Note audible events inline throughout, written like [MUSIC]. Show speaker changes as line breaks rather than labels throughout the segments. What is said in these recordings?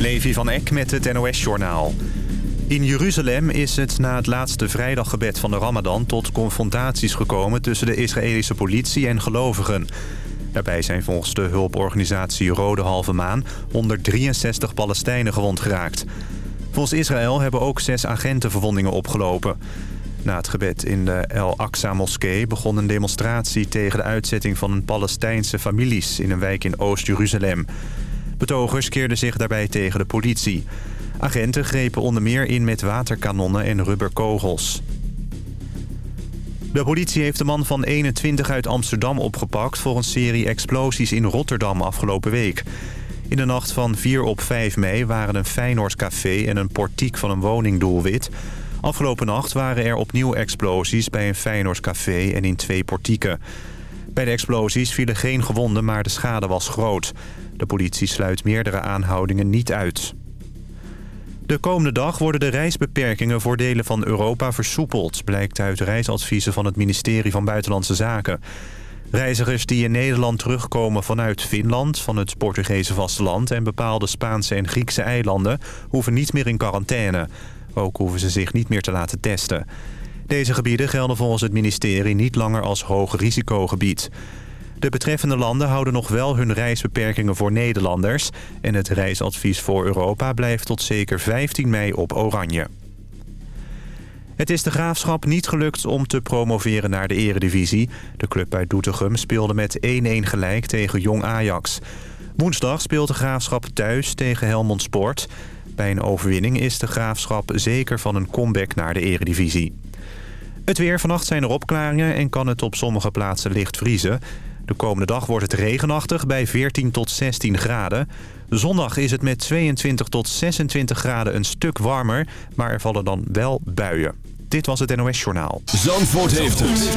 Levi van Eck met het NOS-journaal. In Jeruzalem is het na het laatste vrijdaggebed van de Ramadan... tot confrontaties gekomen tussen de Israëlische politie en gelovigen. Daarbij zijn volgens de hulporganisatie Rode Halve Maan... 163 Palestijnen gewond geraakt. Volgens Israël hebben ook zes agenten verwondingen opgelopen. Na het gebed in de El Aqsa-moskee begon een demonstratie... tegen de uitzetting van een Palestijnse families in een wijk in Oost-Jeruzalem... Betogers keerden zich daarbij tegen de politie. Agenten grepen onder meer in met waterkanonnen en rubberkogels. De politie heeft de man van 21 uit Amsterdam opgepakt... voor een serie explosies in Rotterdam afgelopen week. In de nacht van 4 op 5 mei waren een Feyenoordcafé en een portiek van een woning doelwit. Afgelopen nacht waren er opnieuw explosies bij een Feyenoordcafé en in twee portieken. Bij de explosies vielen geen gewonden, maar de schade was groot. De politie sluit meerdere aanhoudingen niet uit. De komende dag worden de reisbeperkingen voor delen van Europa versoepeld... blijkt uit reisadviezen van het ministerie van Buitenlandse Zaken. Reizigers die in Nederland terugkomen vanuit Finland, van het Portugese vasteland... en bepaalde Spaanse en Griekse eilanden hoeven niet meer in quarantaine. Ook hoeven ze zich niet meer te laten testen. Deze gebieden gelden volgens het ministerie niet langer als hoog risicogebied. De betreffende landen houden nog wel hun reisbeperkingen voor Nederlanders... en het reisadvies voor Europa blijft tot zeker 15 mei op oranje. Het is de Graafschap niet gelukt om te promoveren naar de eredivisie. De club uit Doetinchem speelde met 1-1 gelijk tegen Jong Ajax. Woensdag speelt de Graafschap thuis tegen Helmond Sport. Bij een overwinning is de Graafschap zeker van een comeback naar de eredivisie. Het weer. Vannacht zijn er opklaringen en kan het op sommige plaatsen licht vriezen. De komende dag wordt het regenachtig bij 14 tot 16 graden. Zondag is het met 22 tot 26 graden een stuk warmer, maar er vallen dan wel buien. Dit was het NOS Journaal.
Zandvoort heeft het.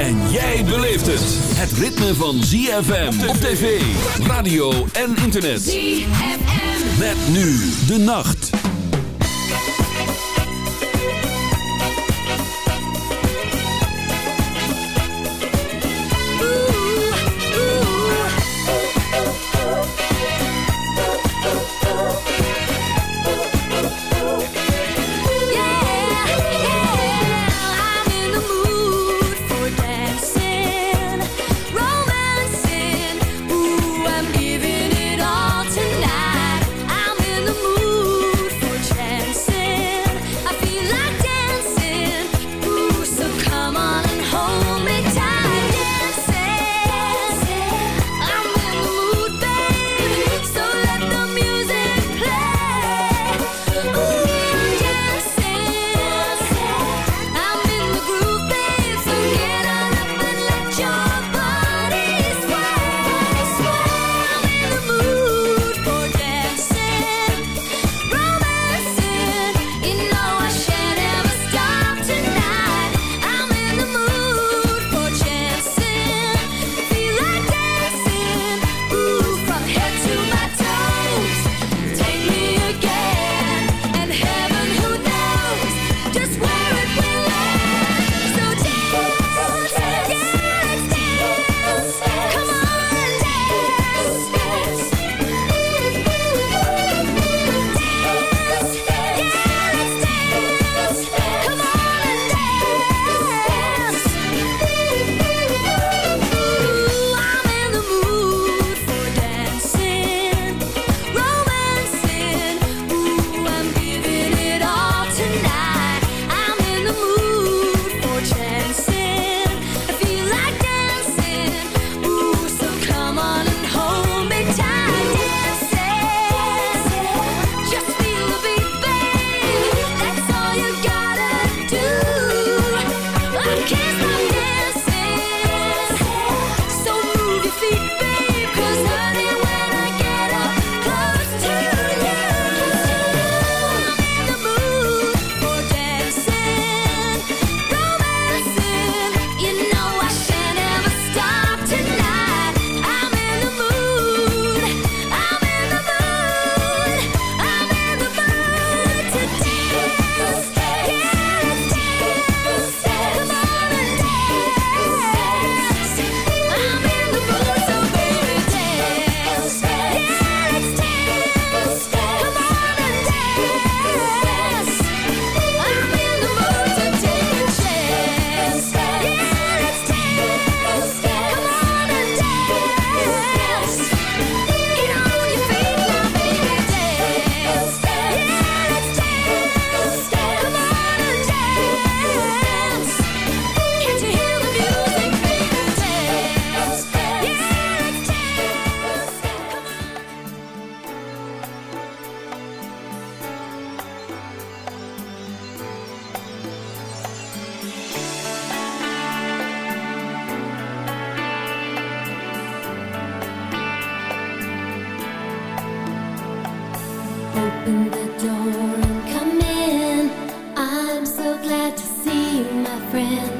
En jij beleeft het. Het ritme van ZFM op tv, radio en internet. ZFM. Met nu de nacht.
friend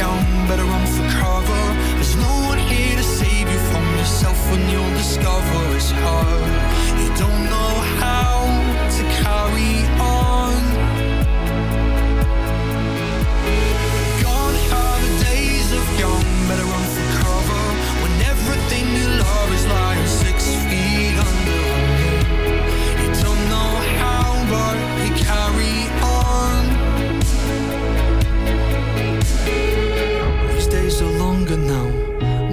down, better run for cover.
There's no one here to save you from yourself when you'll discover it's hard.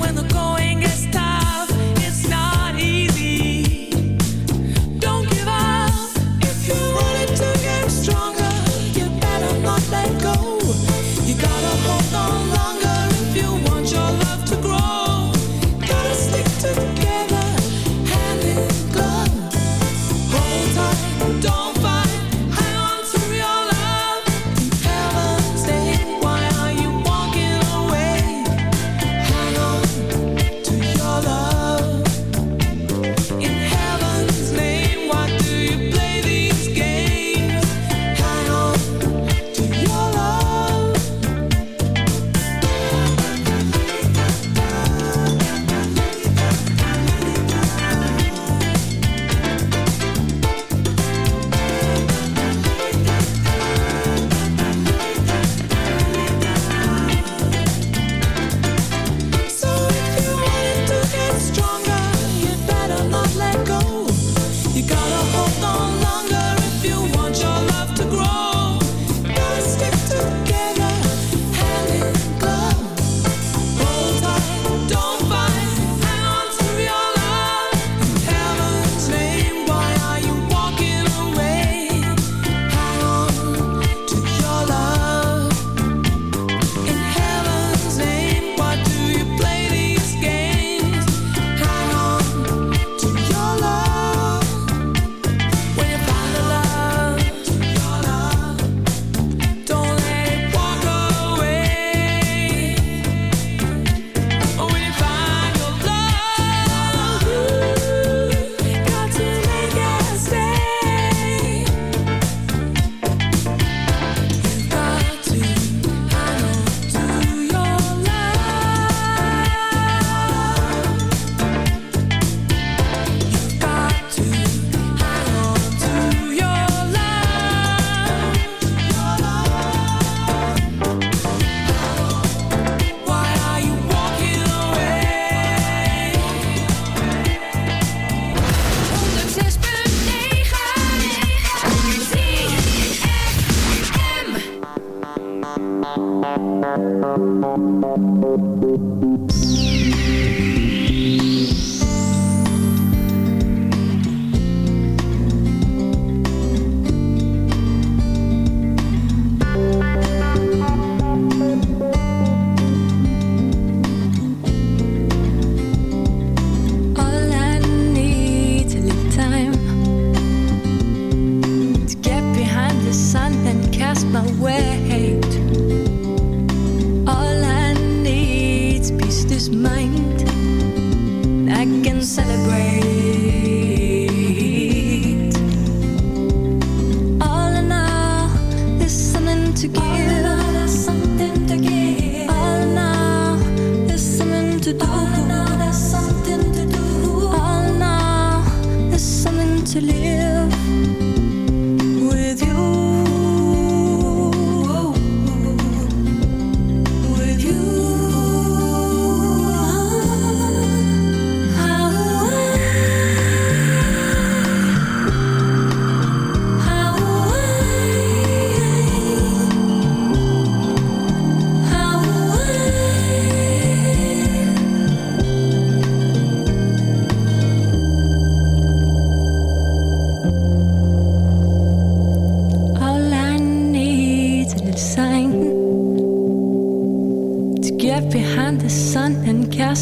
When the
cold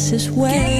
This
way.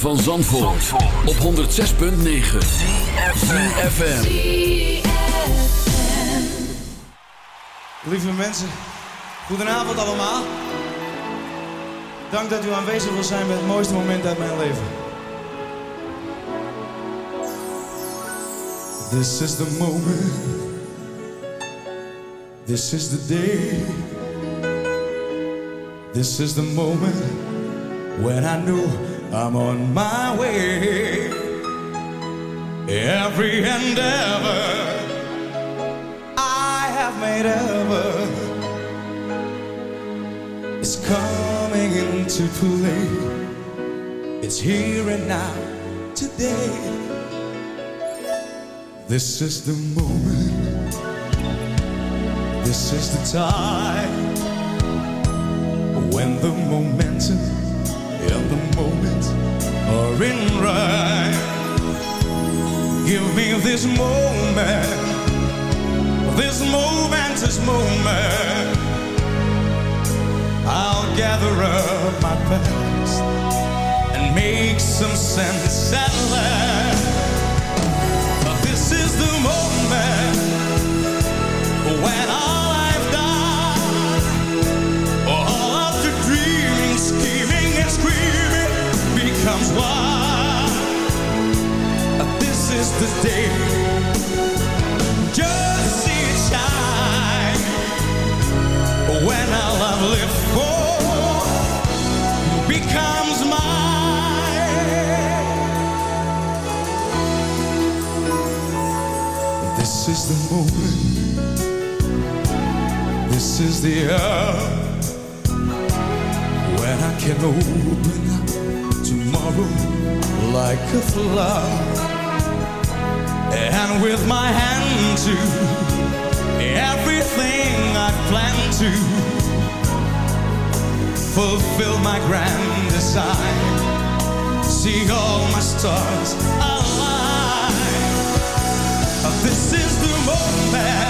Van Zandvoort, op 106.9 CFFM
Lieve mensen, goedenavond allemaal. Dank dat u aanwezig wil zijn bij het mooiste moment uit mijn leven. This is the moment. This is the day. This is the moment when I knew I'm on my way. Every endeavor I have made ever is coming into play. It's here and now, today. This is the moment. This is the time when the momentum and the moment are in right. Give me this moment, this moment, this moment. I'll gather up my past and make some sense at last. But this is the moment when can open up tomorrow like a flower. And with my hand to everything I plan to fulfill my grand design. See all my stars align. This is the moment,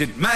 is het mij.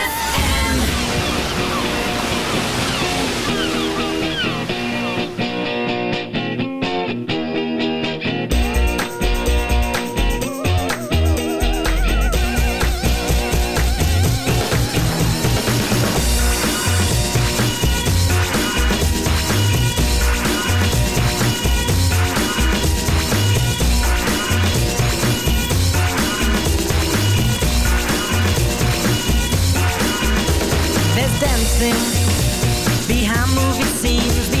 [LAUGHS]
behind movie scenes.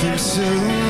from soon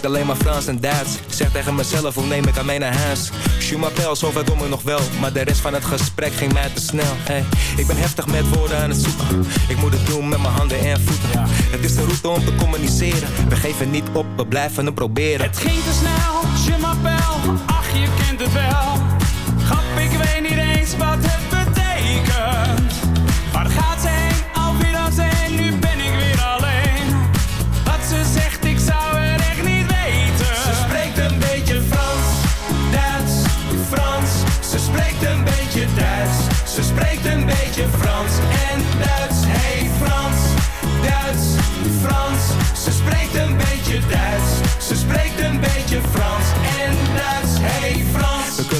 Spreekt
alleen maar Frans en Duits. Zeg tegen mezelf, hoe neem ik aan mee naar huis? Zover kom ik nog wel. Maar de rest van het gesprek ging mij te snel. Hey, ik ben heftig met woorden aan het zoeken. Ik moet het doen met mijn handen en voeten. Het is de route om te communiceren. We geven niet op, we blijven het proberen.
Het ging te snel, m'appelle, ach je kent het wel.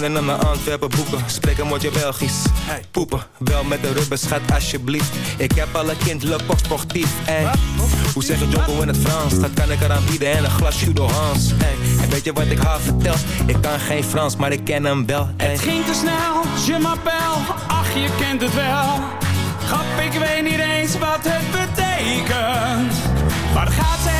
Hem naar Antwerpen boeken. Spreek een woordje Belgisch. Poepen, wel met de rubber, schat alsjeblieft. Ik heb alle kindelijk of sportief. Hoe zeg je Jocko in het Frans? Dat kan ik eraan bieden en een glas Judo Hans. Ey. En weet je wat ik haar vertel? Ik kan geen Frans, maar ik ken hem wel.
Het ging te snel, je m'appelle, ach je kent het wel. Grap, ik weet niet eens wat het betekent. Waar gaat ze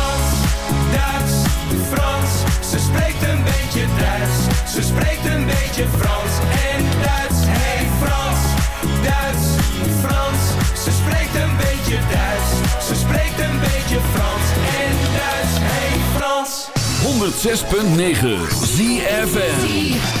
Ze spreekt een beetje Frans en Duits. Hey Frans, Duits, Frans. Ze spreekt een beetje Duits. Ze spreekt een beetje Frans en Duits. Hey Frans.
106.9 ZFM.